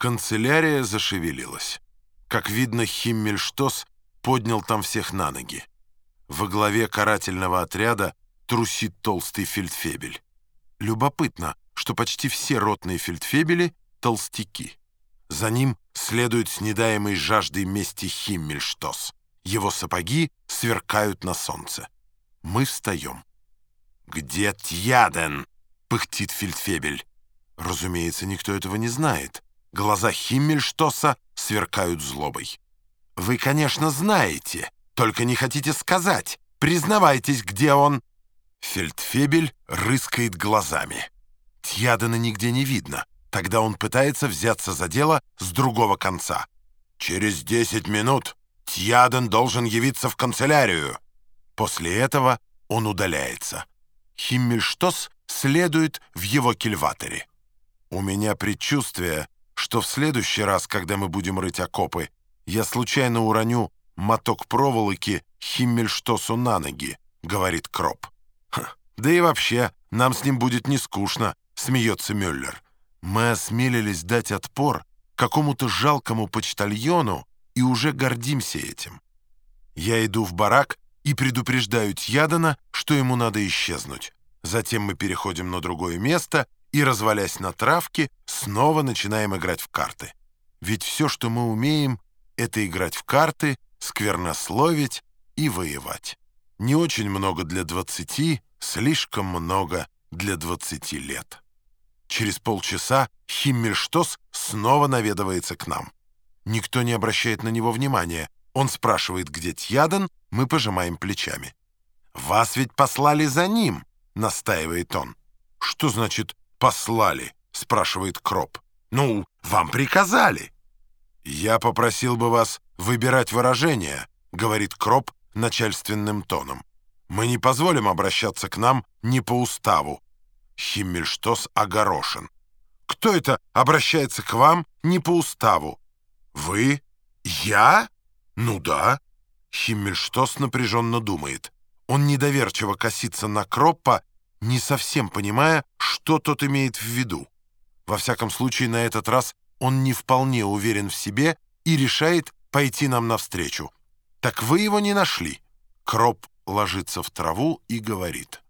Канцелярия зашевелилась. Как видно, Химмельштос поднял там всех на ноги. Во главе карательного отряда трусит толстый фельдфебель. Любопытно, что почти все ротные фельдфебели — толстяки. За ним следует с недаемой жаждой мести Химмельштос. Его сапоги сверкают на солнце. Мы встаем. «Где Тьяден?» — пыхтит фельдфебель. Разумеется, никто этого не знает. Глаза Химмельштоса сверкают злобой. «Вы, конечно, знаете, только не хотите сказать. Признавайтесь, где он?» Фельдфебель рыскает глазами. Тьядена нигде не видно. Тогда он пытается взяться за дело с другого конца. «Через десять минут Тьяден должен явиться в канцелярию». После этого он удаляется. Химмельштос следует в его кильваторе. У меня предчувствие, что в следующий раз, когда мы будем рыть окопы, я случайно уроню моток проволоки Химмельштосу на ноги, говорит Кроп. да и вообще, нам с ним будет не скучно, смеется Мюллер. Мы осмелились дать отпор какому-то жалкому почтальону и уже гордимся этим. Я иду в барак и предупреждаю Тьядана, что ему надо исчезнуть. Затем мы переходим на другое место и, развалясь на травке, снова начинаем играть в карты. Ведь все, что мы умеем, это играть в карты, сквернословить и воевать. Не очень много для 20, слишком много для 20 лет. Через полчаса Химмельштос снова наведывается к нам. Никто не обращает на него внимания. Он спрашивает, где Тьядан, мы пожимаем плечами. «Вас ведь послали за ним», — настаивает он. «Что значит «послали»?» — спрашивает Кроп. «Ну, вам приказали». «Я попросил бы вас выбирать выражения», — говорит Кроп начальственным тоном. «Мы не позволим обращаться к нам не по уставу». Химмельштос огорошен. «Кто это обращается к вам не по уставу?» «Вы? Я? Ну да». Химмельштос напряженно думает. Он недоверчиво косится на Кроппа, не совсем понимая, что тот имеет в виду. Во всяком случае, на этот раз он не вполне уверен в себе и решает пойти нам навстречу. «Так вы его не нашли?» Кроп ложится в траву и говорит.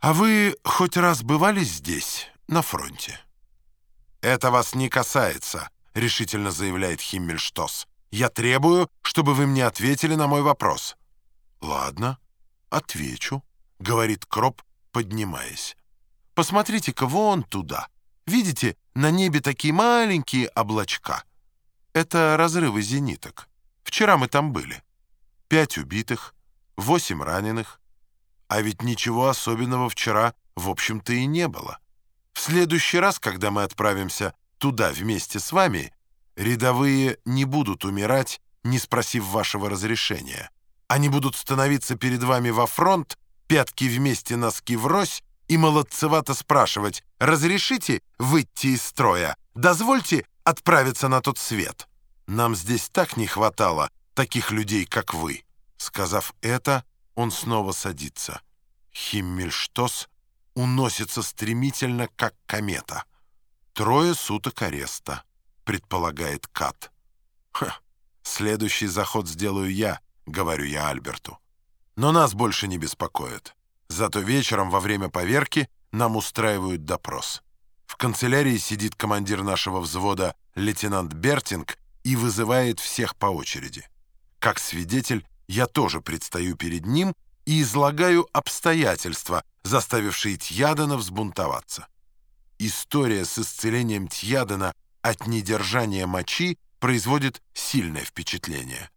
«А вы хоть раз бывали здесь, на фронте?» «Это вас не касается», — решительно заявляет Химмельштос. «Я требую, чтобы вы мне ответили на мой вопрос». «Ладно, отвечу», — говорит Кроп, поднимаясь. «Посмотрите-ка вон туда. Видите, на небе такие маленькие облачка. Это разрывы зениток. Вчера мы там были. Пять убитых, восемь раненых. А ведь ничего особенного вчера, в общем-то, и не было. В следующий раз, когда мы отправимся туда вместе с вами, рядовые не будут умирать, не спросив вашего разрешения. Они будут становиться перед вами во фронт, пятки вместе, носки врозь, и молодцевато спрашивать «Разрешите выйти из строя? Дозвольте отправиться на тот свет?» Нам здесь так не хватало таких людей, как вы. Сказав это, он снова садится. Химмельштос уносится стремительно, как комета. Трое суток ареста, предполагает Кат. Ха, следующий заход сделаю я, говорю я Альберту. Но нас больше не беспокоит. Зато вечером во время поверки нам устраивают допрос. В канцелярии сидит командир нашего взвода лейтенант Бертинг и вызывает всех по очереди. Как свидетель, я тоже предстаю перед ним и излагаю обстоятельства, заставившие Тьядена взбунтоваться. История с исцелением Тьядена от недержания мочи производит сильное впечатление.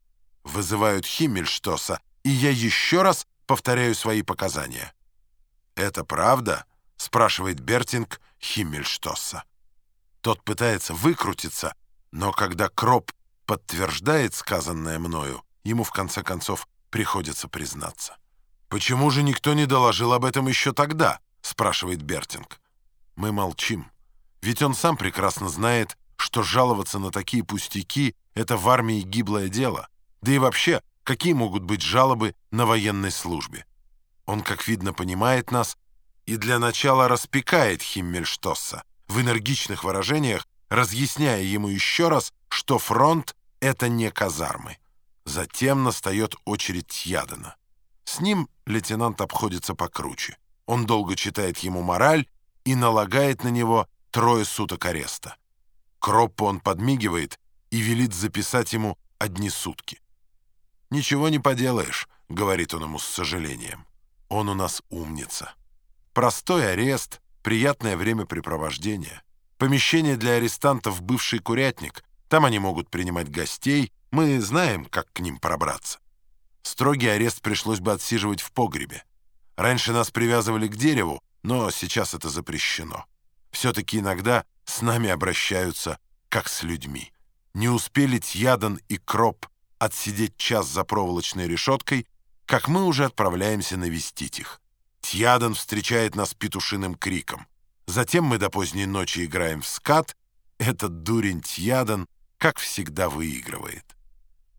Вызывают Химмельштоса, и я еще раз повторяю свои показания. «Это правда?» — спрашивает Бертинг Химмельштосса. Тот пытается выкрутиться, но когда Кроп подтверждает сказанное мною, ему в конце концов приходится признаться. «Почему же никто не доложил об этом еще тогда?» — спрашивает Бертинг. Мы молчим, ведь он сам прекрасно знает, что жаловаться на такие пустяки — это в армии гиблое дело. Да и вообще, какие могут быть жалобы на военной службе. Он, как видно, понимает нас и для начала распекает Химмельштосса, в энергичных выражениях разъясняя ему еще раз, что фронт — это не казармы. Затем настает очередь Тьядена. С ним лейтенант обходится покруче. Он долго читает ему мораль и налагает на него трое суток ареста. Кроппу он подмигивает и велит записать ему одни сутки. «Ничего не поделаешь», — говорит он ему с сожалением. «Он у нас умница. Простой арест, приятное времяпрепровождение. Помещение для арестантов — бывший курятник. Там они могут принимать гостей. Мы знаем, как к ним пробраться. Строгий арест пришлось бы отсиживать в погребе. Раньше нас привязывали к дереву, но сейчас это запрещено. Все-таки иногда с нами обращаются как с людьми. Не успели Тьядан и Кроп отсидеть час за проволочной решеткой, как мы уже отправляемся навестить их. Тьядан встречает нас петушиным криком. Затем мы до поздней ночи играем в скат. Этот дурень Тьядан, как всегда, выигрывает.